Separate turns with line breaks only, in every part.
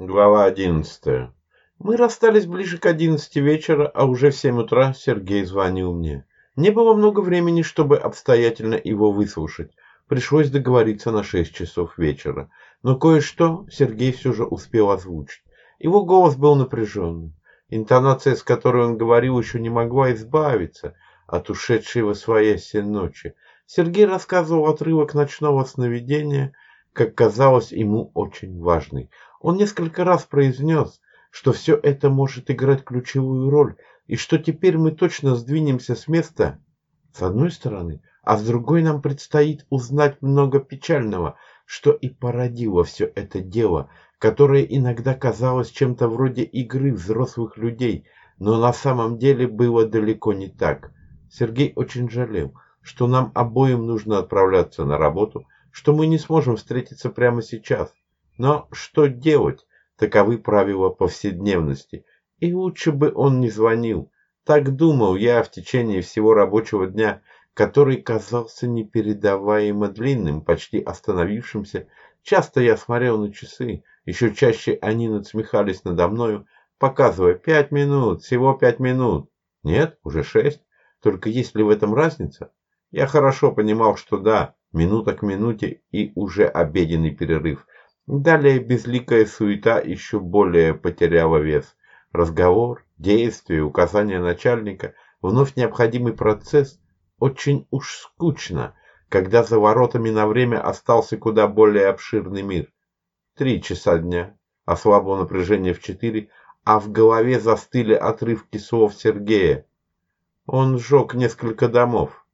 Глава одиннадцатая. Мы расстались ближе к одиннадцати вечера, а уже в семь утра Сергей звонил мне. Не было много времени, чтобы обстоятельно его выслушать. Пришлось договориться на шесть часов вечера. Но кое-что Сергей все же успел озвучить. Его голос был напряженным. Интонация, с которой он говорил, еще не могла избавиться от ушедшей во своясь ночи. Сергей рассказывал отрывок ночного сновидения, как казалось ему очень важный. Он несколько раз произнес, что все это может играть ключевую роль, и что теперь мы точно сдвинемся с места, с одной стороны, а с другой нам предстоит узнать много печального, что и породило все это дело, которое иногда казалось чем-то вроде игры взрослых людей, но на самом деле было далеко не так. Сергей очень жалел, что нам обоим нужно отправляться на работу, что мы не сможем встретиться прямо сейчас. Но что делать? Таковы правила повседневности. И лучше бы он не звонил. Так думал я в течение всего рабочего дня, который казался непередаваемо длинным, почти остановившимся. Часто я смотрел на часы, еще чаще они надсмехались надо мною, показывая пять минут, всего пять минут. Нет, уже шесть. Только есть ли в этом разница? Я хорошо понимал, что да, минута к минуте и уже обеденный перерыв. Далее безликая суета еще более потеряла вес. Разговор, действие, указания начальника, вновь необходимый процесс. Очень уж скучно, когда за воротами на время остался куда более обширный мир. Три часа дня, ослабло напряжение в четыре, а в голове застыли отрывки слов Сергея. Он сжег несколько домов.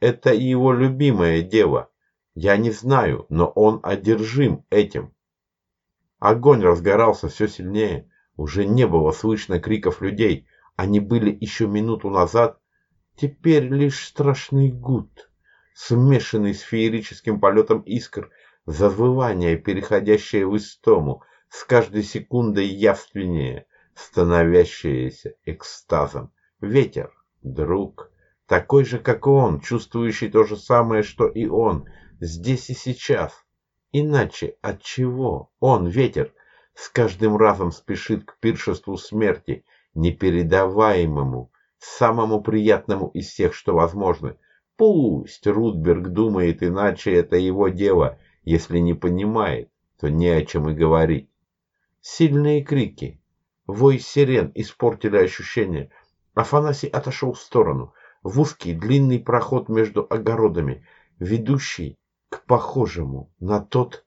Это его любимое дело. Я не знаю, но он одержим этим. Огонь разгорался все сильнее. Уже не было слышно криков людей. Они были еще минуту назад. Теперь лишь страшный гуд, смешанный с феерическим полетом искр, завывание, переходящее в истому, с каждой секундой явственнее, становящееся экстазом. Ветер, друг, такой же, как и он, чувствующий то же самое, что и он, здесь и сейчас. Иначе от чего он, ветер, с каждым разом спешит к пиршеству смерти, непередаваемому, самому приятному из всех, что возможно. Пусть Рудберг думает иначе, это его дело. Если не понимает, то не о чем и говорить. Сильные крики, вой сирен испортили ощущение. Афанасий отошел в сторону, в узкий длинный проход между огородами, ведущий к похожему на тот,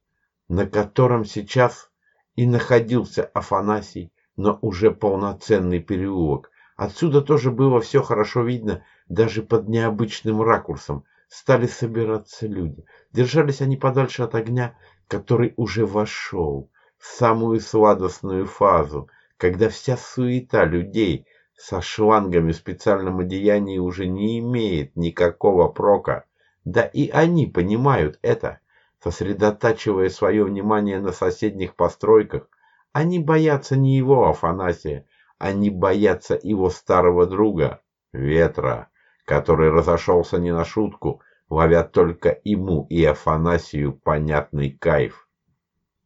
на котором сейчас и находился Афанасий, но уже полноценный переулок. Отсюда тоже было все хорошо видно, даже под необычным ракурсом. Стали собираться люди. Держались они подальше от огня, который уже вошел в самую сладостную фазу, когда вся суета людей со шлангами в специальном одеянии уже не имеет никакого прока. Да и они понимают это, сосредотачивая свое внимание на соседних постройках. Они боятся не его, Афанасия, они боятся его старого друга, Ветра, который разошелся не на шутку, ловя только ему и Афанасию понятный кайф.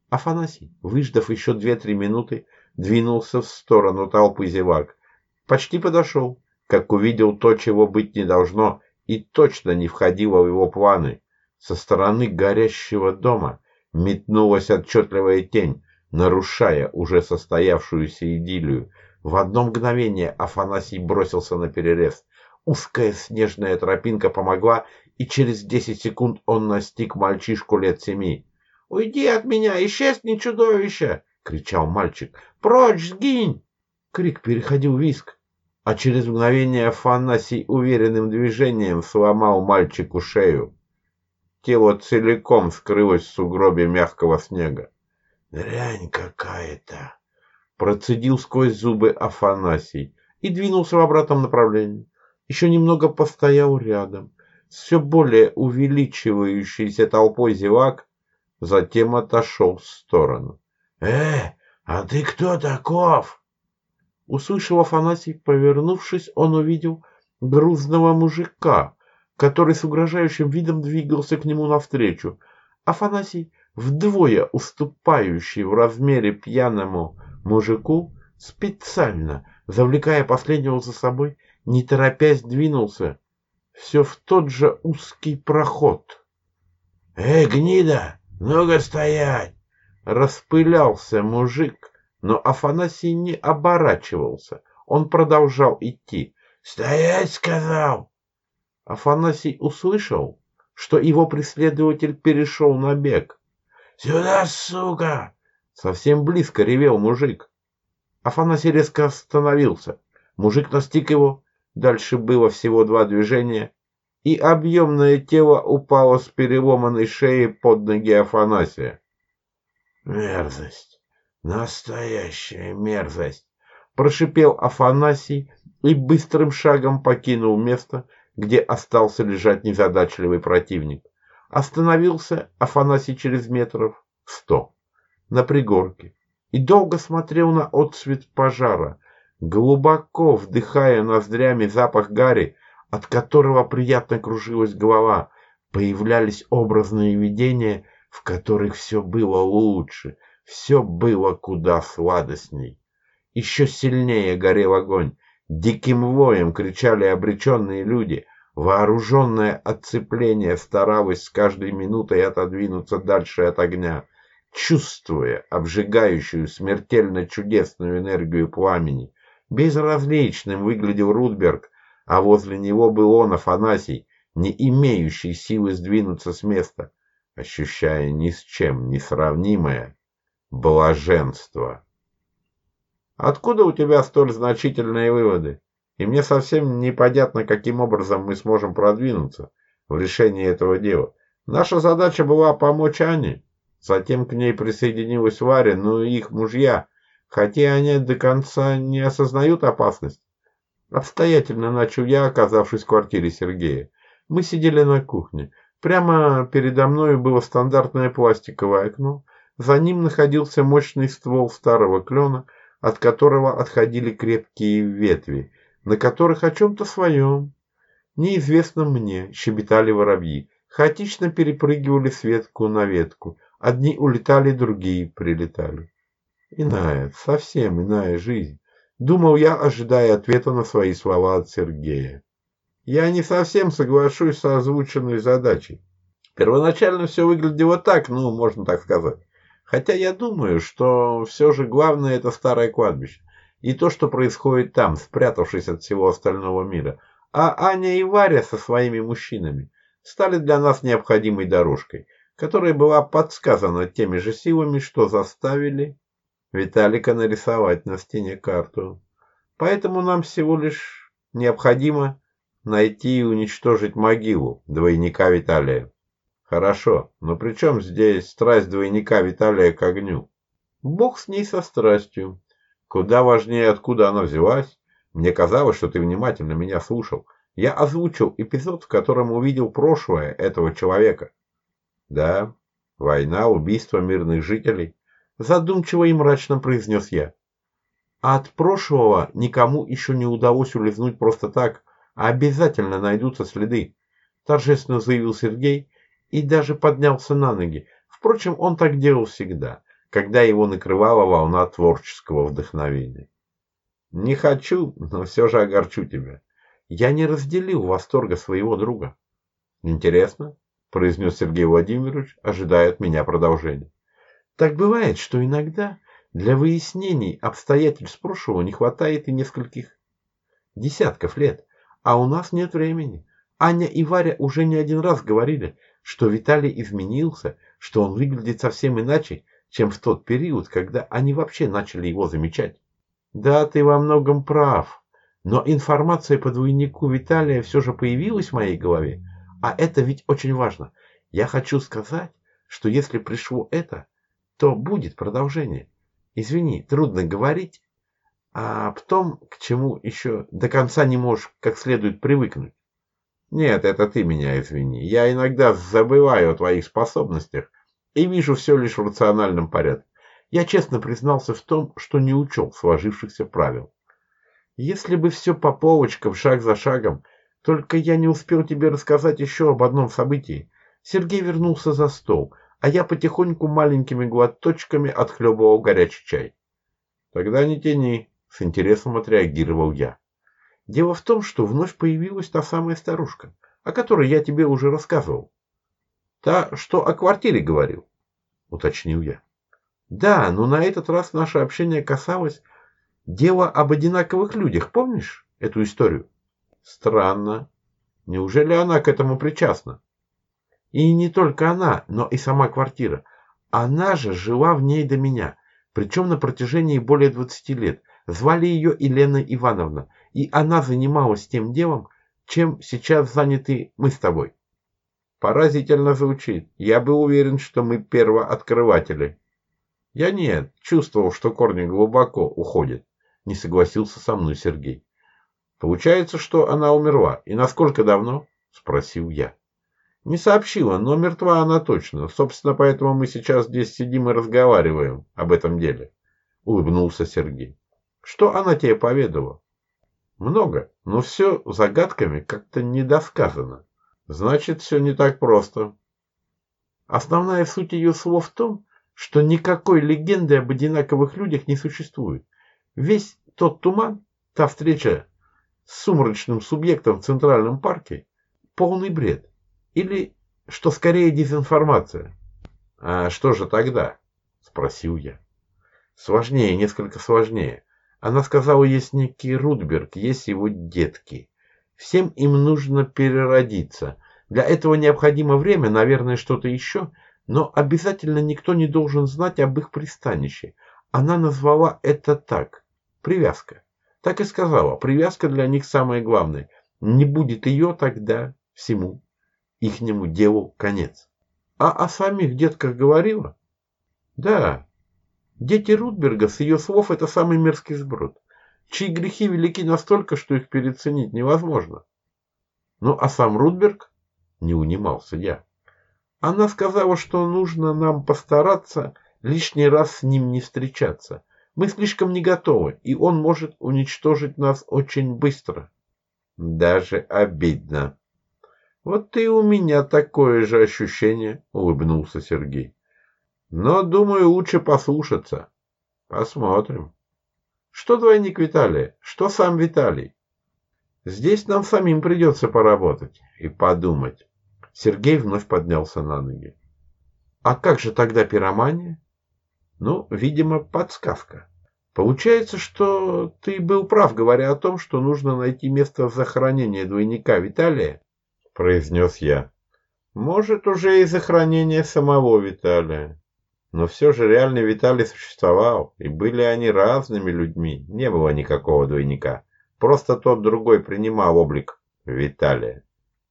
Афанасий, выждав еще две-три минуты, двинулся в сторону толпы зевак. Почти подошел, как увидел то, чего быть не должно, и точно не входило в его планы. Со стороны горящего дома метнулась отчетливая тень, нарушая уже состоявшуюся идиллию. В одно мгновение Афанасий бросился на перерез. Узкая снежная тропинка помогла, и через десять секунд он настиг мальчишку лет семи. «Уйди от меня, исчезни, чудовище!» — кричал мальчик. «Прочь, сгинь!» Крик переходил в виск а через мгновение Афанасий уверенным движением сломал мальчику шею. Тело целиком скрылось в сугробе мягкого снега. «Дрянь какая-то!» Процедил сквозь зубы Афанасий и двинулся в обратном направлении. Еще немного постоял рядом, с все более увеличивающейся толпой зевак, затем отошел в сторону. «Э, а ты кто таков?» Услышав Афанасий, повернувшись, он увидел грузного мужика, который с угрожающим видом двигался к нему навстречу. Афанасий вдвое уступающий в размере пьяному мужику, специально, завлекая последнего за собой, не торопясь двинулся все в тот же узкий проход. «Эй, гнида, ну-ка стоять!» Распылялся мужик, но Афанасий не оборачивался. Он продолжал идти. «Стоять!» — сказал. Афанасий услышал, что его преследователь перешел на бег. «Сюда, сука!» Совсем близко ревел мужик. Афанасий резко остановился. Мужик настиг его. Дальше было всего два движения, и объемное тело упало с переломанной шеей под ноги Афанасия. «Мерзость! Настоящая мерзость!» — прошипел Афанасий и быстрым шагом покинул место, где остался лежать незадачливый противник. Остановился Афанасий через метров сто на пригорке и долго смотрел на отсвет пожара, глубоко вдыхая ноздрями запах гари, от которого приятно кружилась голова, появлялись образные видения, в которых все было лучше, все было куда сладостней. Еще сильнее горел огонь, диким воем кричали обреченные люди, вооруженное отцепление старалось с каждой минутой отодвинуться дальше от огня, чувствуя обжигающую смертельно чудесную энергию пламени. Безразличным выглядел Рудберг, а возле него был он, Афанасий, не имеющий силы сдвинуться с места, ощущая ни с чем не сравнимое блаженство. Откуда у тебя столь значительные выводы? И мне совсем непонятно, каким образом мы сможем продвинуться в решении этого дела. Наша задача была помочь Ане. Затем к ней присоединилась Варя, но и их мужья, хотя они до конца не осознают опасность. Обстоятельно начал я, оказавшись в квартире Сергея. Мы сидели на кухне. Прямо передо мной было стандартное пластиковое окно. За ним находился мощный ствол старого клена, от которого отходили крепкие ветви, на которых о чем-то своем, неизвестном мне, щебетали воробьи, хаотично перепрыгивали с ветку на ветку, одни улетали, другие прилетали. Иная, совсем иная жизнь, думал я, ожидая ответа на свои слова от Сергея. Я не совсем соглашусь с озвученной задачей. Первоначально все выглядело так, ну, можно так сказать. Хотя я думаю, что все же главное это старое кладбище. И то, что происходит там, спрятавшись от всего остального мира. А Аня и Варя со своими мужчинами стали для нас необходимой дорожкой, которая была подсказана теми же силами, что заставили Виталика нарисовать на стене карту. Поэтому нам всего лишь необходимо найти и уничтожить могилу двойника Виталия. Хорошо, но при чем здесь страсть двойника Виталия к огню? Бог с ней со страстью. Куда важнее, откуда она взялась. Мне казалось, что ты внимательно меня слушал. Я озвучил эпизод, в котором увидел прошлое этого человека. Да, война, убийство мирных жителей. Задумчиво и мрачно произнес я. А от прошлого никому еще не удалось улизнуть просто так, а обязательно найдутся следы. Торжественно заявил Сергей и даже поднялся на ноги. Впрочем, он так делал всегда, когда его накрывала волна творческого вдохновения. Не хочу, но все же огорчу тебя. Я не разделил восторга своего друга. Интересно, произнес Сергей Владимирович, ожидая от меня продолжения. Так бывает, что иногда для выяснений обстоятельств прошлого не хватает и нескольких десятков лет, а у нас нет времени. Аня и Варя уже не один раз говорили, что Виталий изменился, что он выглядит совсем иначе, чем в тот период, когда они вообще начали его замечать. Да, ты во многом прав, но информация по двойнику Виталия все же появилась в моей голове, а это ведь очень важно. Я хочу сказать, что если пришло это, то будет продолжение. Извини, трудно говорить, а потом к чему еще до конца не можешь как следует привыкнуть. Нет, это ты меня извини. Я иногда забываю о твоих способностях и вижу все лишь в рациональном порядке. Я честно признался в том, что не учел сложившихся правил. Если бы все по полочкам, шаг за шагом, только я не успел тебе рассказать еще об одном событии. Сергей вернулся за стол, а я потихоньку маленькими глоточками отхлебывал горячий чай. Тогда не тяни, с интересом отреагировал я. Дело в том, что вновь появилась та самая старушка, о которой я тебе уже рассказывал. Та, что о квартире говорил, уточнил я. Да, но на этот раз наше общение касалось дела об одинаковых людях, помнишь эту историю? Странно. Неужели она к этому причастна? И не только она, но и сама квартира. Она же жила в ней до меня, причем на протяжении более 20 лет. Звали ее Елена Ивановна, и она занималась тем делом, чем сейчас заняты мы с тобой. Поразительно звучит. Я был уверен, что мы первооткрыватели. Я нет, чувствовал, что корни глубоко уходят. Не согласился со мной Сергей. Получается, что она умерла. И насколько давно? Спросил я. Не сообщила, но мертва она точно. Собственно, поэтому мы сейчас здесь сидим и разговариваем об этом деле. Улыбнулся Сергей. Что она тебе поведала? Много, но все загадками как-то недосказано. Значит, все не так просто. Основная суть ее слов в том, что никакой легенды об одинаковых людях не существует. Весь тот туман, та встреча с сумрачным субъектом в Центральном парке – полный бред. Или, что скорее, дезинформация. А что же тогда? Спросил я. Сложнее, несколько сложнее. Она сказала, есть некий Рудберг, есть его детки. Всем им нужно переродиться. Для этого необходимо время, наверное, что-то еще, но обязательно никто не должен знать об их пристанище. Она назвала это так. Привязка. Так и сказала. Привязка для них самое главное. Не будет ее тогда всему ихнему делу конец. А о самих детках говорила? Да. Дети Рудберга, с ее слов, это самый мерзкий сброд, чьи грехи велики настолько, что их переоценить невозможно. Ну, а сам Рудберг? Не унимался я. Она сказала, что нужно нам постараться лишний раз с ним не встречаться. Мы слишком не готовы, и он может уничтожить нас очень быстро. Даже обидно, вот и у меня такое же ощущение, улыбнулся Сергей. Но, думаю, лучше послушаться. Посмотрим. Что двойник Виталия? Что сам Виталий? Здесь нам самим придется поработать и подумать. Сергей вновь поднялся на ноги. А как же тогда пиромания? Ну, видимо, подсказка. Получается, что ты был прав, говоря о том, что нужно найти место захоронения двойника Виталия произнес я. Может, уже из-за хранения самого Виталия. Но все же реальный Виталий существовал, и были они разными людьми, не было никакого двойника. Просто тот другой принимал облик Виталия.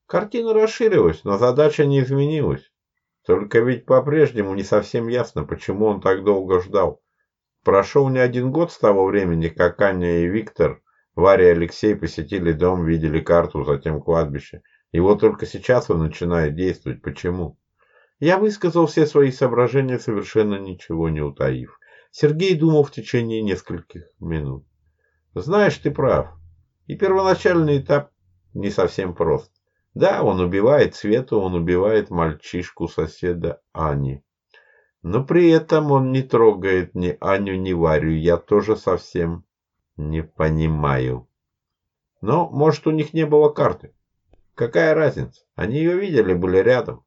Картина расширилась, но задача не изменилась. Только ведь по-прежнему не совсем ясно, почему он так долго ждал. Прошел не один год с того времени, как Аня и Виктор, Варя и Алексей посетили дом, видели карту, затем кладбище – и вот только сейчас он начинает действовать. Почему? Я высказал все свои соображения, совершенно ничего не утаив. Сергей думал в течение нескольких минут. Знаешь, ты прав. И первоначальный этап не совсем прост. Да, он убивает Свету, он убивает мальчишку соседа Ани. Но при этом он не трогает ни Аню, ни Варю. Я тоже совсем не понимаю. Но, может, у них не было карты. Какая разница? Они ее видели, были рядом.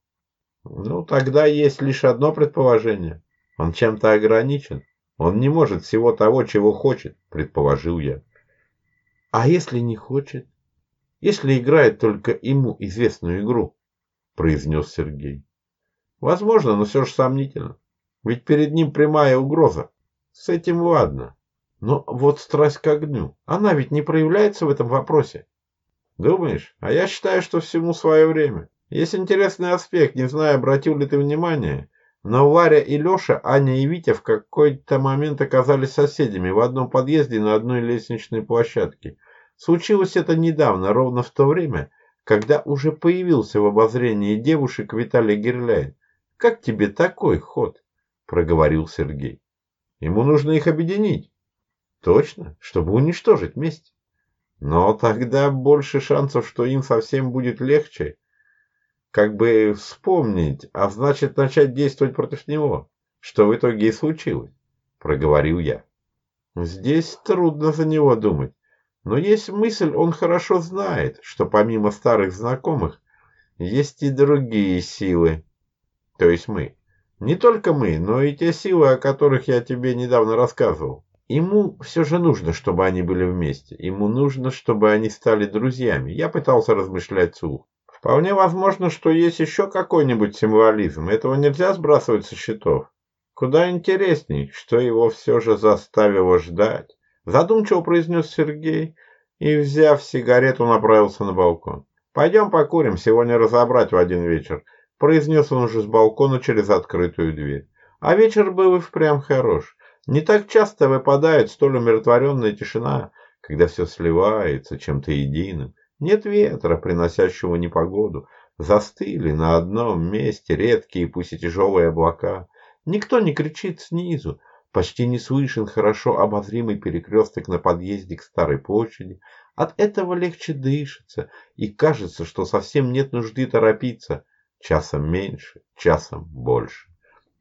Ну, тогда есть лишь одно предположение. Он чем-то ограничен. Он не может всего того, чего хочет, предположил я. А если не хочет? Если играет только ему известную игру, произнес Сергей. Возможно, но все же сомнительно. Ведь перед ним прямая угроза. С этим ладно. Но вот страсть к огню, она ведь не проявляется в этом вопросе. Думаешь? А я считаю, что всему свое время. Есть интересный аспект, не знаю, обратил ли ты внимание, но Варя и Леша, Аня и Витя в какой-то момент оказались соседями в одном подъезде на одной лестничной площадке. Случилось это недавно, ровно в то время, когда уже появился в обозрении девушек Виталий Герляйн. «Как тебе такой ход?» – проговорил Сергей. «Ему нужно их объединить». «Точно, чтобы уничтожить вместе». Но тогда больше шансов, что им совсем будет легче. Как бы вспомнить, а значит начать действовать против него, что в итоге и случилось, проговорил я. Здесь трудно за него думать, но есть мысль, он хорошо знает, что помимо старых знакомых есть и другие силы, то есть мы. Не только мы, но и те силы, о которых я тебе недавно рассказывал. Ему все же нужно, чтобы они были вместе. Ему нужно, чтобы они стали друзьями. Я пытался размышлять вслух. Вполне возможно, что есть еще какой-нибудь символизм. Этого нельзя сбрасывать со счетов. Куда интересней, что его все же заставило ждать. Задумчиво произнес Сергей и, взяв сигарету, направился на балкон. «Пойдем покурим, сегодня разобрать в один вечер», — произнес он уже с балкона через открытую дверь. А вечер был и впрямь хорош. Не так часто выпадает столь умиротворенная тишина, когда все сливается чем-то единым. Нет ветра, приносящего непогоду. Застыли на одном месте редкие, пусть и тяжелые облака. Никто не кричит снизу. Почти не слышен хорошо обозримый перекресток на подъезде к Старой площади. От этого легче дышится, и кажется, что совсем нет нужды торопиться. Часом меньше, часом больше.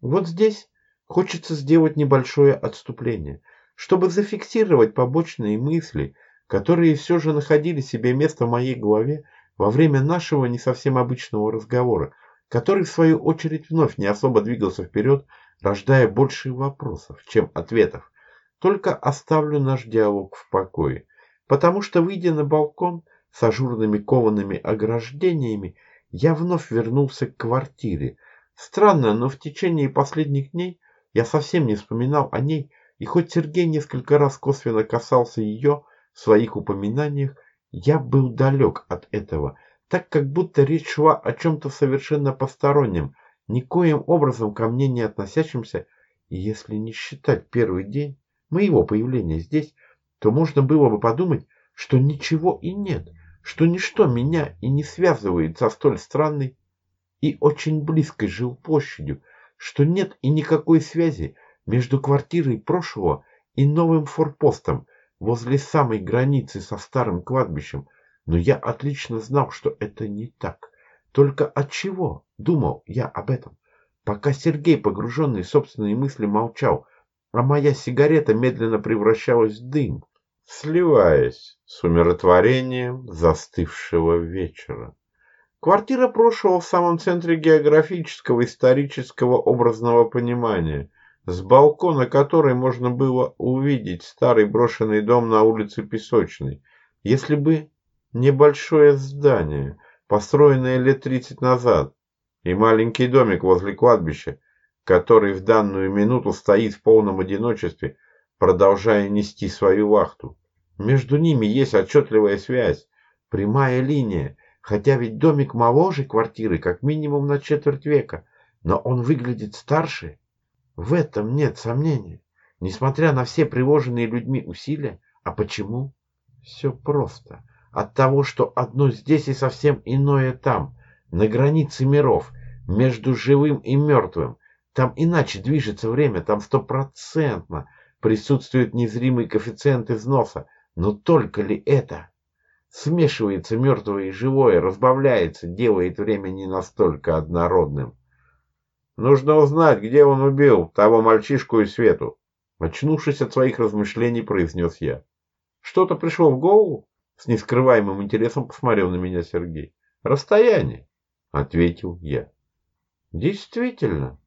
Вот здесь Хочется сделать небольшое отступление, чтобы зафиксировать побочные мысли, которые все же находили себе место в моей голове во время нашего не совсем обычного разговора, который в свою очередь вновь не особо двигался вперед, рождая больше вопросов, чем ответов. Только оставлю наш диалог в покое, потому что, выйдя на балкон с ажурными коваными ограждениями, я вновь вернулся к квартире. Странно, но в течение последних дней я совсем не вспоминал о ней, и хоть Сергей несколько раз косвенно касался ее своих упоминаниях, я был далек от этого, так как будто речь шла о чем-то совершенно постороннем, никоим образом ко мне не относящемся, и если не считать первый день моего появления здесь, то можно было бы подумать, что ничего и нет, что ничто меня и не связывает со столь странной и очень близкой жилплощадью, что нет и никакой связи между квартирой прошлого и новым форпостом возле самой границы со старым кладбищем, но я отлично знал, что это не так. Только от чего думал я об этом? Пока Сергей, погруженный в собственные мысли, молчал, а моя сигарета медленно превращалась в дым, сливаясь с умиротворением застывшего вечера. Квартира прошлого в самом центре географического, исторического, образного понимания, с балкона которой можно было увидеть старый брошенный дом на улице Песочной, если бы небольшое здание, построенное лет тридцать назад, и маленький домик возле кладбища, который в данную минуту стоит в полном одиночестве, продолжая нести свою вахту. Между ними есть отчетливая связь, прямая линия, Хотя ведь домик моложе квартиры как минимум на четверть века, но он выглядит старше. В этом нет сомнения, несмотря на все приложенные людьми усилия. А почему? Все просто. От того, что одно здесь и совсем иное там, на границе миров, между живым и мертвым. Там иначе движется время, там стопроцентно присутствует незримый коэффициент износа. Но только ли это? Смешивается мертвое и живое, разбавляется, делает время не настолько однородным. Нужно узнать, где он убил того мальчишку и Свету. Очнувшись от своих размышлений, произнес я. Что-то пришло в голову? С нескрываемым интересом посмотрел на меня Сергей. Расстояние, ответил я. Действительно.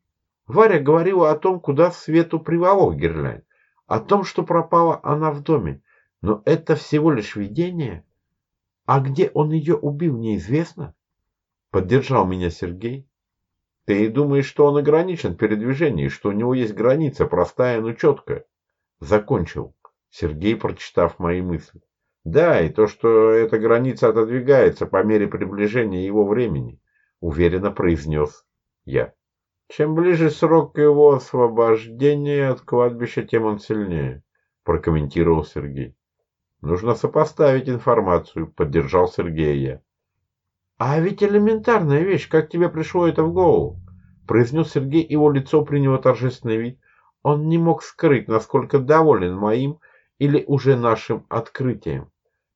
Варя говорила о том, куда Свету приволок Герлянь, о том, что пропала она в доме. Но это всего лишь видение. А где он ее убил, неизвестно. Поддержал меня Сергей. Ты думаешь, что он ограничен в передвижении, что у него есть граница, простая, но четкая? Закончил Сергей, прочитав мои мысли. Да, и то, что эта граница отодвигается по мере приближения его времени, уверенно произнес я. Чем ближе срок его освобождения от кладбища, тем он сильнее, прокомментировал Сергей. Нужно сопоставить информацию, поддержал Сергея. А ведь элементарная вещь, как тебе пришло это в голову? Произнес Сергей, его лицо приняло торжественный вид. Он не мог скрыть, насколько доволен моим или уже нашим открытием.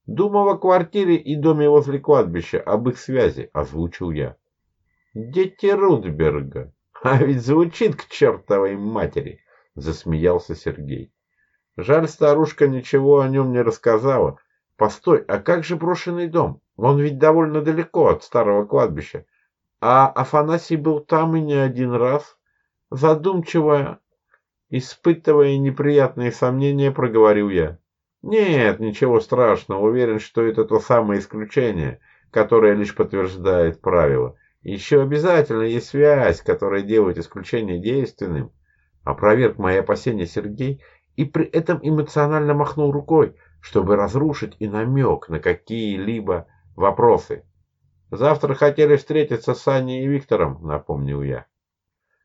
Думал о квартире и доме возле кладбища, об их связи, озвучил я. Дети Рудберга. А ведь звучит к чертовой матери, засмеялся Сергей. Жаль, старушка ничего о нем не рассказала. Постой, а как же брошенный дом? Он ведь довольно далеко от старого кладбища. А Афанасий был там и не один раз. Задумчиво, испытывая неприятные сомнения, проговорил я. Нет, ничего страшного. Уверен, что это то самое исключение, которое лишь подтверждает правило. Еще обязательно есть связь, которая делает исключение действенным. Опроверг мои опасения Сергей и при этом эмоционально махнул рукой, чтобы разрушить и намек на какие-либо вопросы. Завтра хотели встретиться с Аней и Виктором, напомнил я.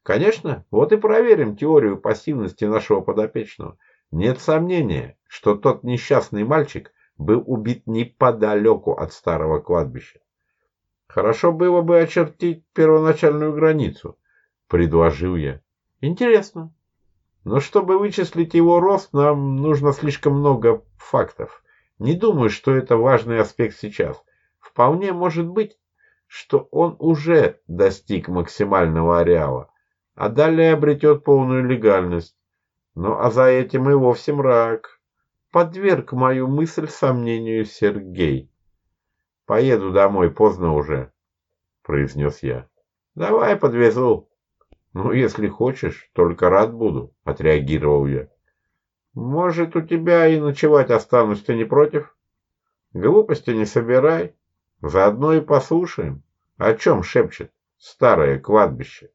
Конечно, вот и проверим теорию пассивности нашего подопечного. Нет сомнения, что тот несчастный мальчик был убит неподалеку от старого кладбища. Хорошо было бы очертить первоначальную границу, предложил я. Интересно. Но чтобы вычислить его рост, нам нужно слишком много фактов. Не думаю, что это важный аспект сейчас. Вполне может быть, что он уже достиг максимального ареала, а далее обретет полную легальность. Ну а за этим и вовсе мрак. Подверг мою мысль сомнению Сергей. Поеду домой, поздно уже, произнес я. Давай подвезу. Ну, если хочешь, только рад буду, отреагировал я. Может, у тебя и ночевать останусь, ты не против? Глупости не собирай. Заодно и послушаем, о чем шепчет старое кладбище.